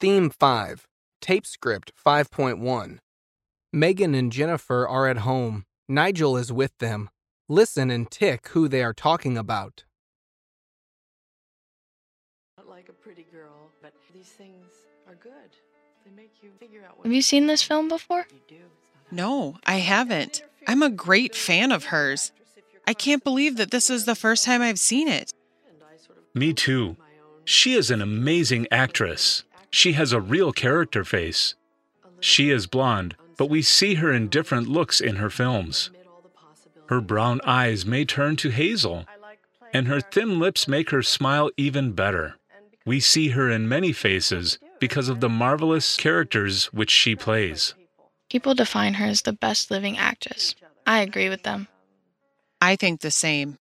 Theme 5, Tape Script 5.1. Megan and Jennifer are at home. Nigel is with them. Listen and tick who they are talking about. Not like a pretty girl, but these things are good. They make you figure out what Have you seen this film before? you do. It's not No, I haven't. I'm a great fan of hers. I can't believe that this is the first time I've seen it. and I sort of Me too. She is an amazing actress. She has a real character face. She is blonde, but we see her in different looks in her films. admit all the possibilities. Her brown eyes may turn to hazel, I like playing and her thin lips make her smile even better. We see her in many faces because of the marvelous characters which she plays. people People define her as the best living actress. I agree with them. I think the same.